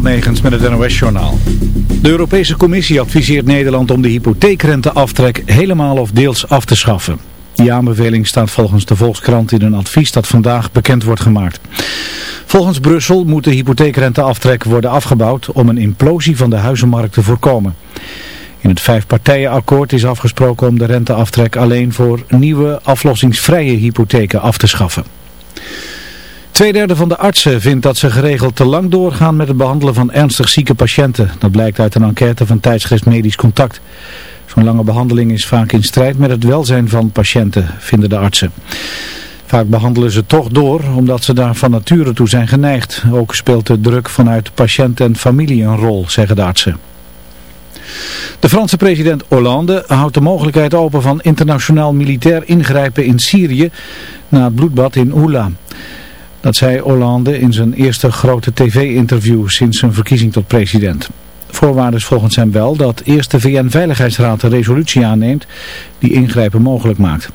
Almegens met het NOS-journaal. De Europese Commissie adviseert Nederland om de hypotheekrenteaftrek helemaal of deels af te schaffen. Die aanbeveling staat volgens de Volkskrant in een advies dat vandaag bekend wordt gemaakt. Volgens Brussel moet de hypotheekrenteaftrek worden afgebouwd om een implosie van de huizenmarkt te voorkomen. In het vijfpartijenakkoord is afgesproken om de renteaftrek alleen voor nieuwe aflossingsvrije hypotheken af te schaffen. Tweederde van de artsen vindt dat ze geregeld te lang doorgaan met het behandelen van ernstig zieke patiënten. Dat blijkt uit een enquête van tijdschrift Medisch Contact. Zo'n lange behandeling is vaak in strijd met het welzijn van patiënten, vinden de artsen. Vaak behandelen ze toch door, omdat ze daar van nature toe zijn geneigd. Ook speelt de druk vanuit patiënt en familie een rol, zeggen de artsen. De Franse president Hollande houdt de mogelijkheid open van internationaal militair ingrijpen in Syrië na het bloedbad in Oula. Dat zei Hollande in zijn eerste grote tv-interview sinds zijn verkiezing tot president. Voorwaarde is volgens hem wel dat eerst de VN-veiligheidsraad een resolutie aanneemt die ingrijpen mogelijk maakt.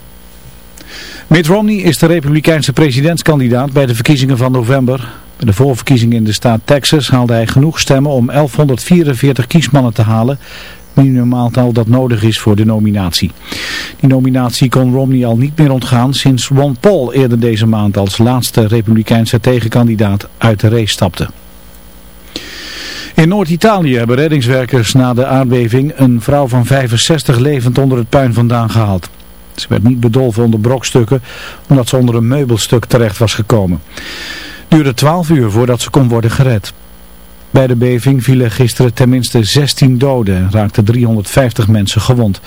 Mitt Romney is de republikeinse presidentskandidaat bij de verkiezingen van november. Bij de voorverkiezingen in de staat Texas haalde hij genoeg stemmen om 1144 kiesmannen te halen minimumaaltal dat nodig is voor de nominatie. Die nominatie kon Romney al niet meer ontgaan sinds Ron Paul eerder deze maand als laatste republikeinse tegenkandidaat uit de race stapte. In Noord-Italië hebben reddingswerkers na de aardbeving een vrouw van 65 levend onder het puin vandaan gehaald. Ze werd niet bedolven onder brokstukken omdat ze onder een meubelstuk terecht was gekomen. Het duurde 12 uur voordat ze kon worden gered. Bij de beving vielen gisteren tenminste 16 doden en raakten 350 mensen gewond.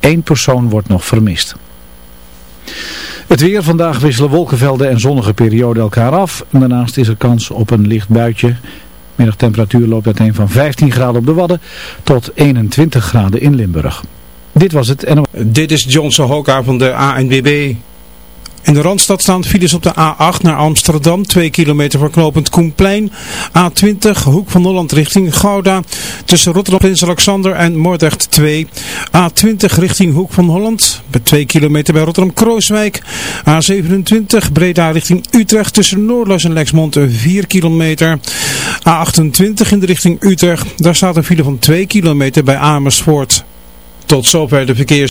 Eén persoon wordt nog vermist. Het weer vandaag wisselen wolkenvelden en zonnige perioden elkaar af. Daarnaast is er kans op een licht buitje. Middagtemperatuur loopt uiteen van 15 graden op de Wadden tot 21 graden in Limburg. Dit was het. En... Dit is Johnson Hoka van de ANWB. In de Randstad staan files op de A8 naar Amsterdam, 2 kilometer voor knooppunt Koenplein. A20, hoek van Holland richting Gouda, tussen Rotterdam, Prins Alexander en Moordrecht 2. A20 richting hoek van Holland, bij 2 kilometer bij Rotterdam-Krooswijk. A27, Breda richting Utrecht, tussen Noordloos en Lexmond 4 kilometer. A28 in de richting Utrecht, daar staat een file van 2 kilometer bij Amersfoort. Tot zover de verkeers.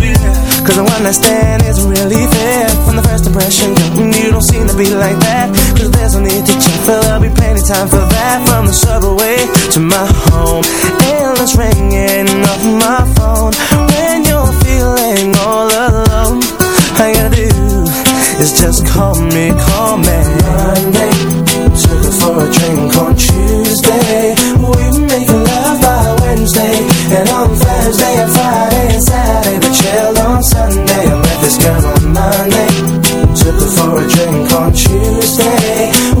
Cause the one I stand isn't really fair. From the first impression, you don't seem to be like that. Cause there's no need to check, but there'll be plenty time for that. From the subway to my home Endless ringing off my phone. When you're feeling all alone All you gotta do is just call me, call me. Monday, took her for a drink on Tuesday. We make love by Wednesday And on Thursday and Friday and Saturday, but chill Sunday, I met this girl on Monday. Took her for a drink on Tuesday.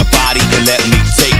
your body and let me take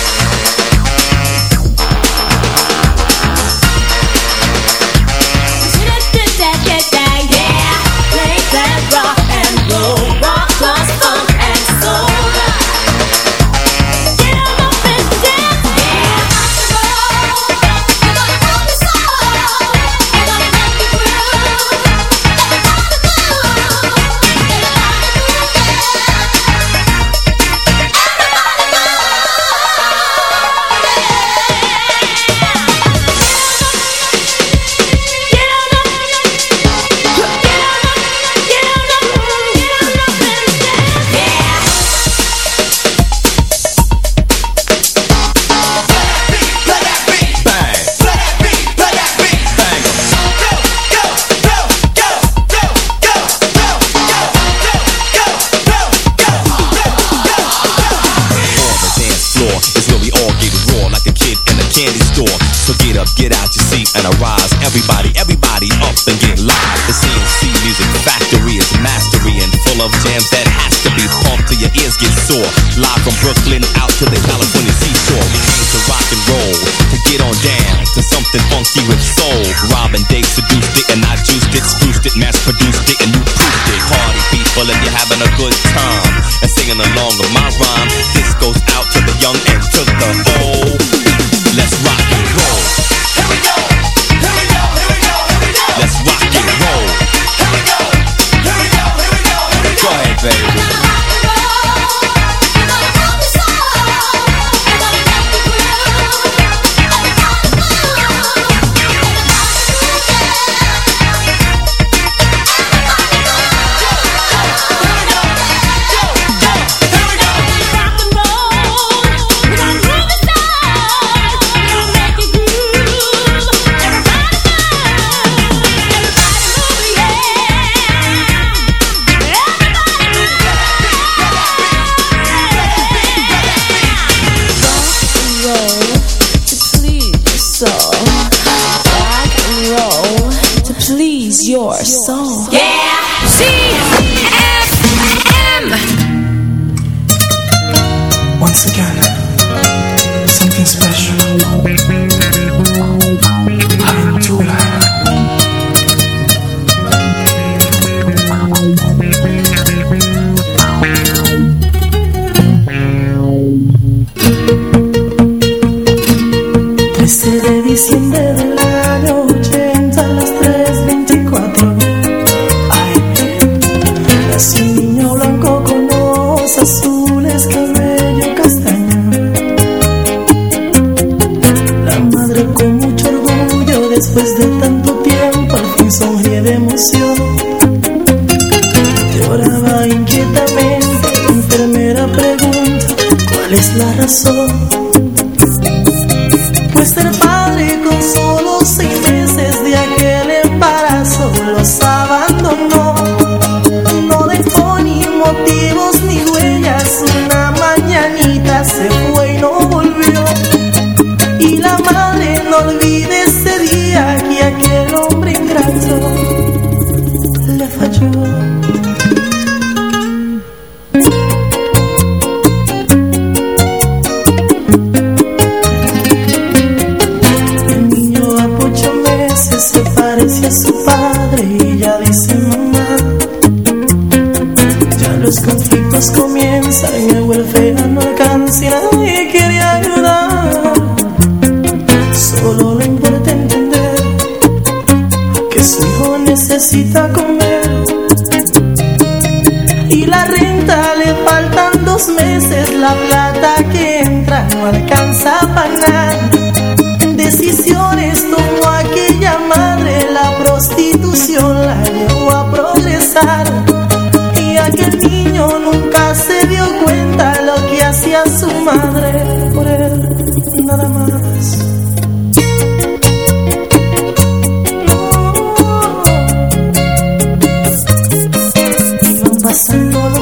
Live from Brooklyn out to the California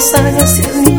sueños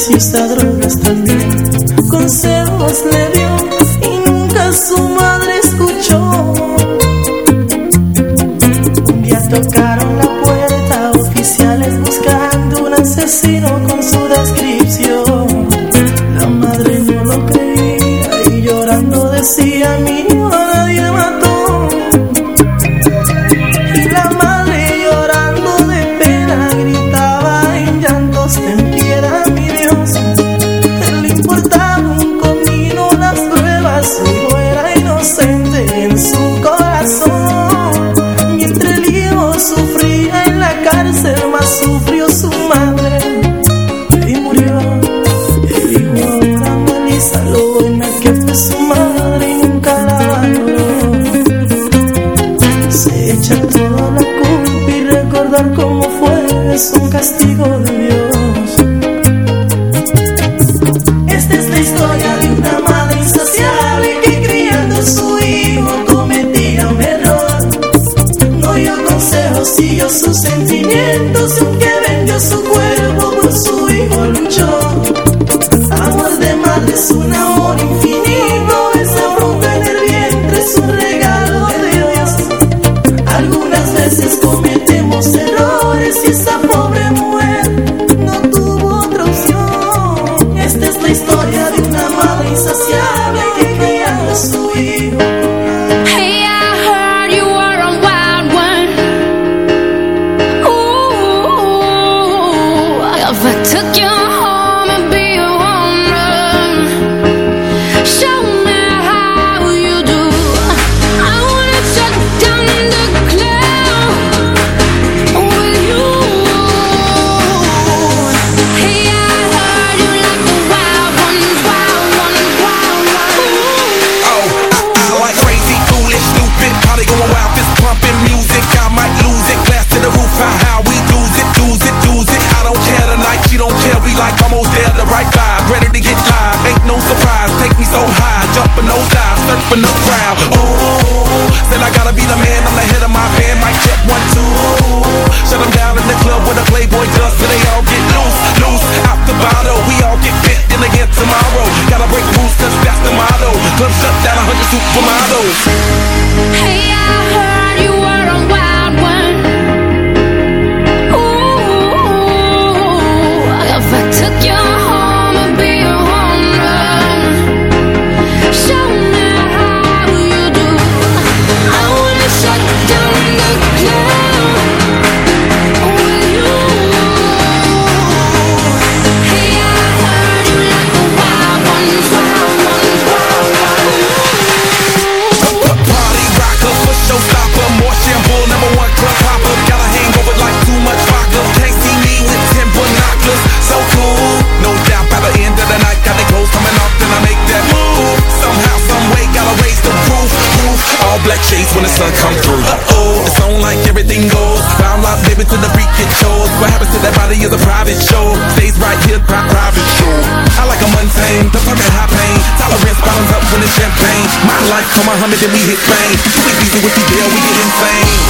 necesita drogas también. Consejos le on Muhammad and we hit fame. Quick, be do with the dare, we get insane.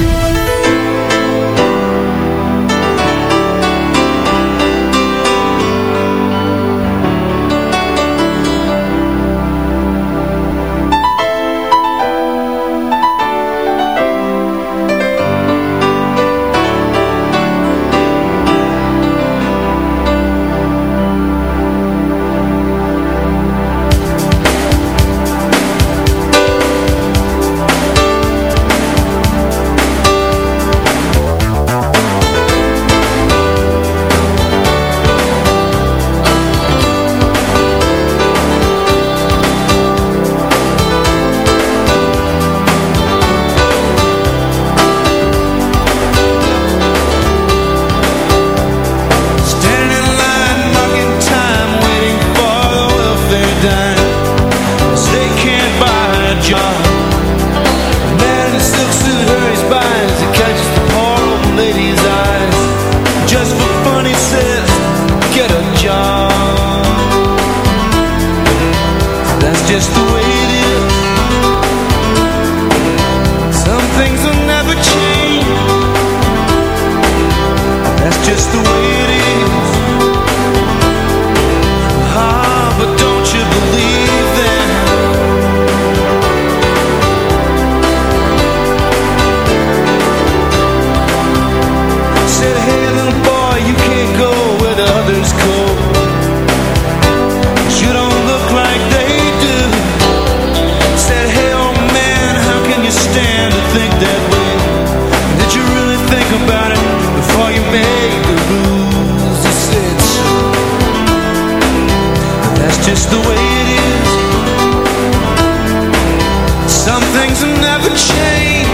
Some things will never change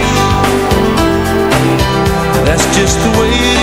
That's just the way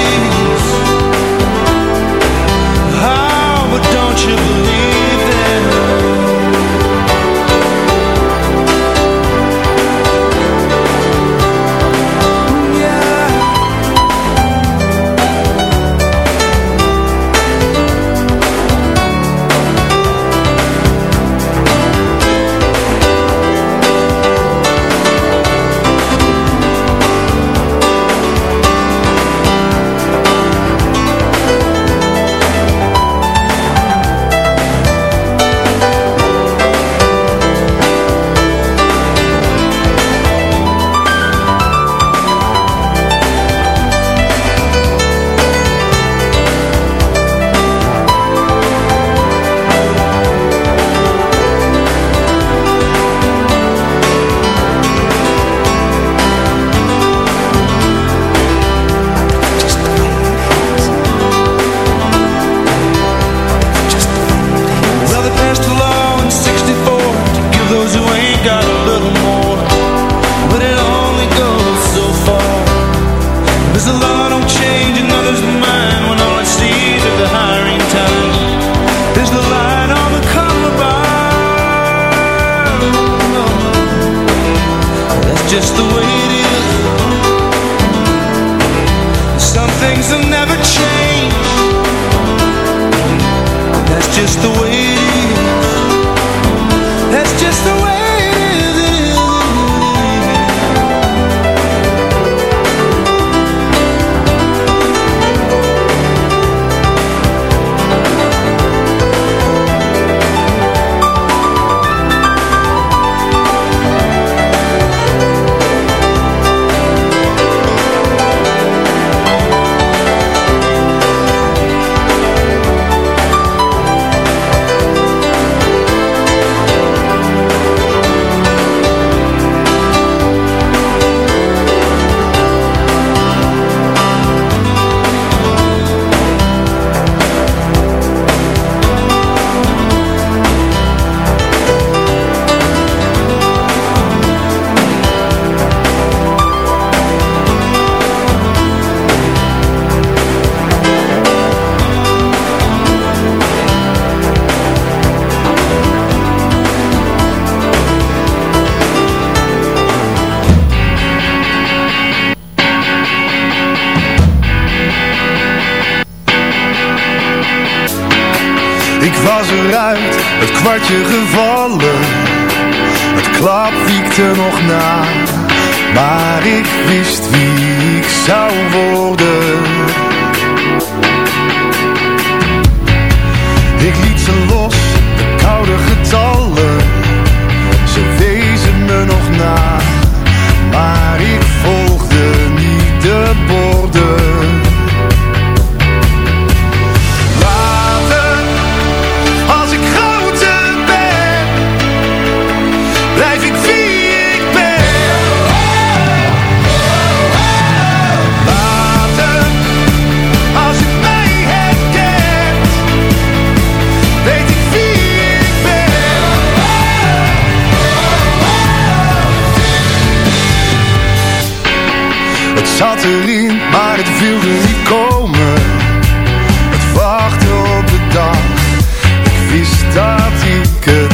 zat erin, maar het wilde niet komen. Het wachten op de dag, ik wist dat ik het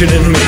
questioning me.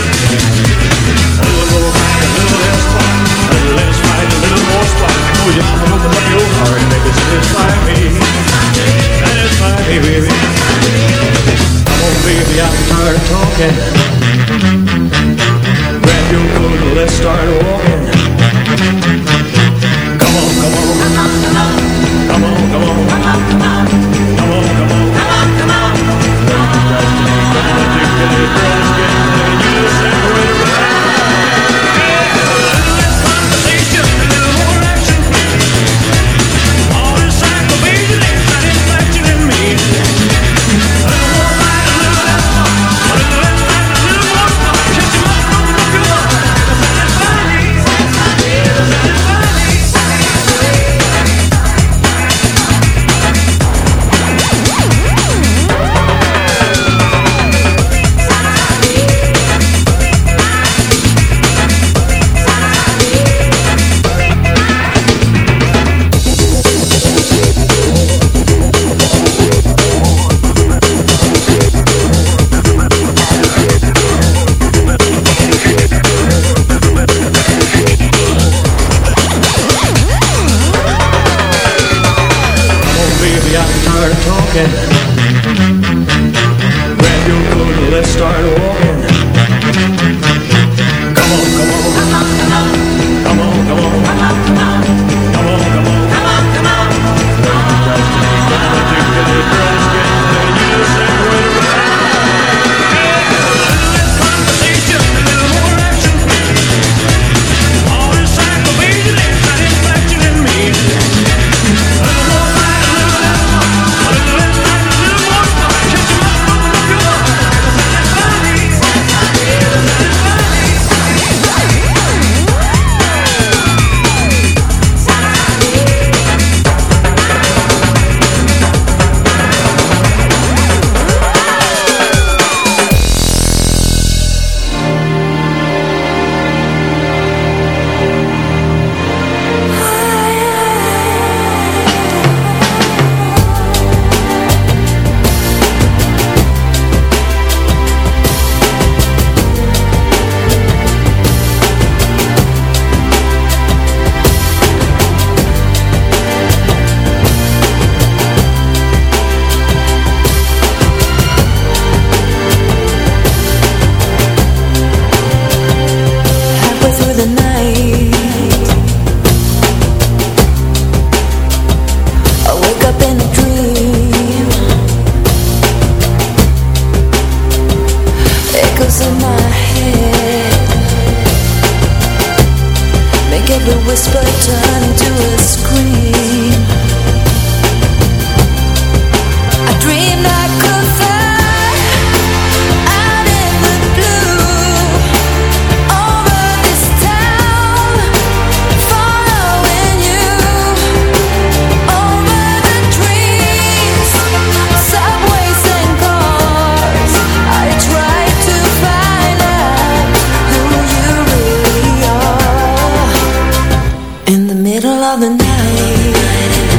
away.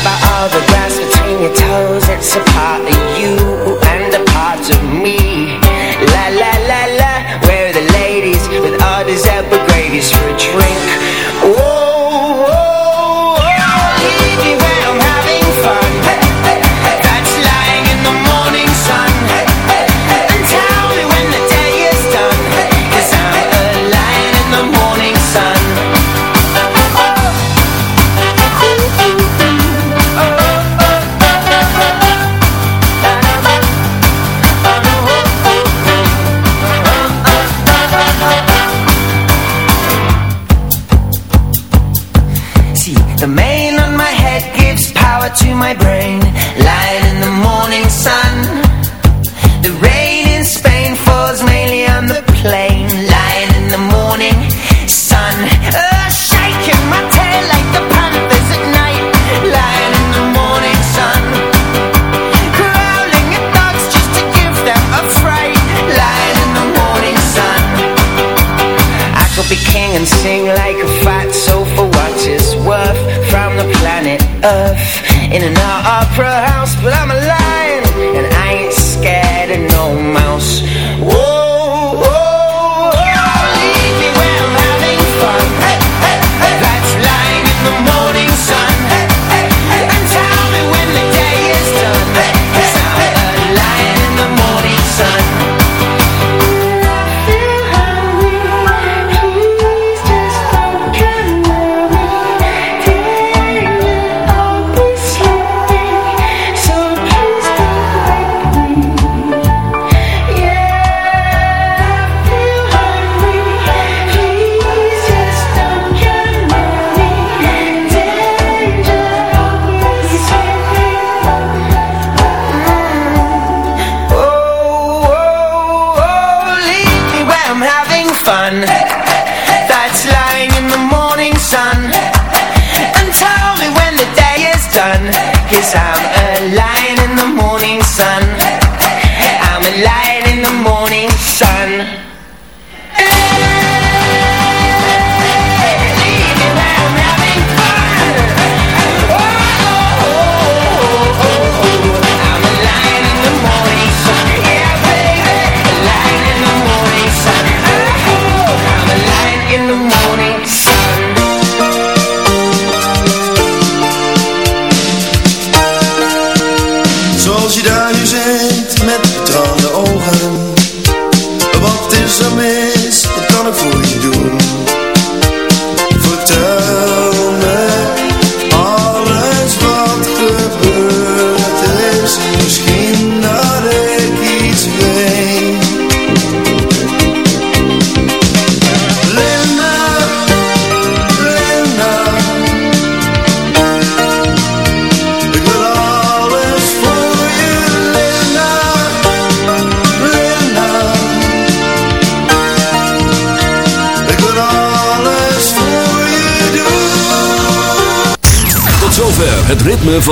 about all the grass between your toes. It's a part of you.